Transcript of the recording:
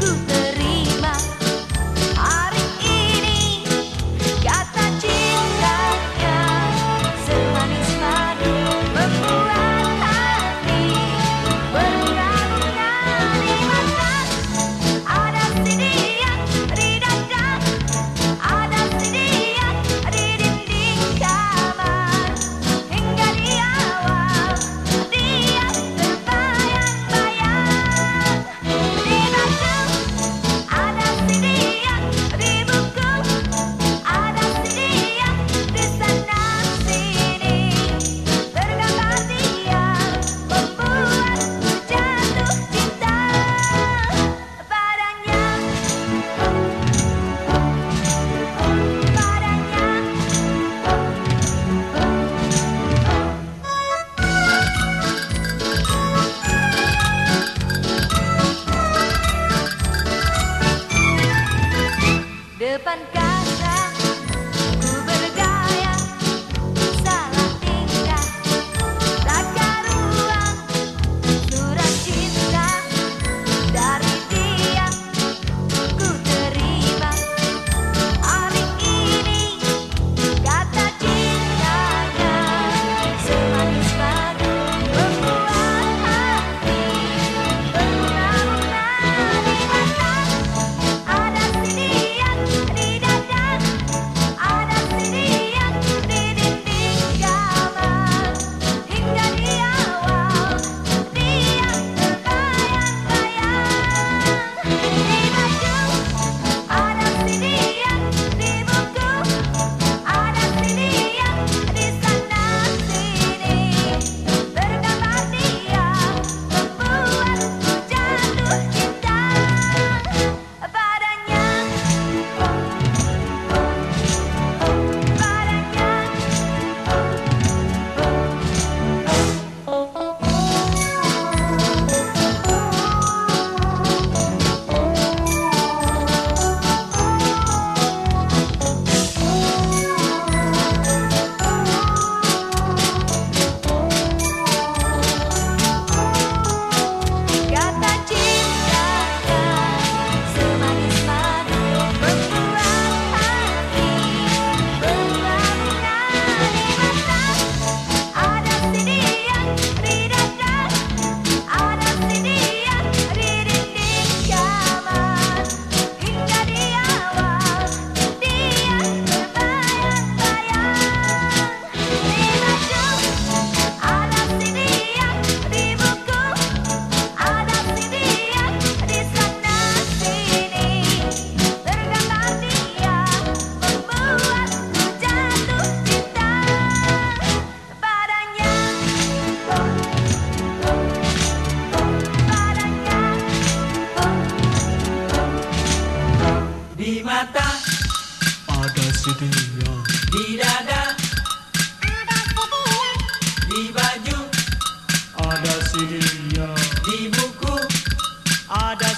scoop depan studio Di dada. Di baju. Ada CD. Di buku. Ada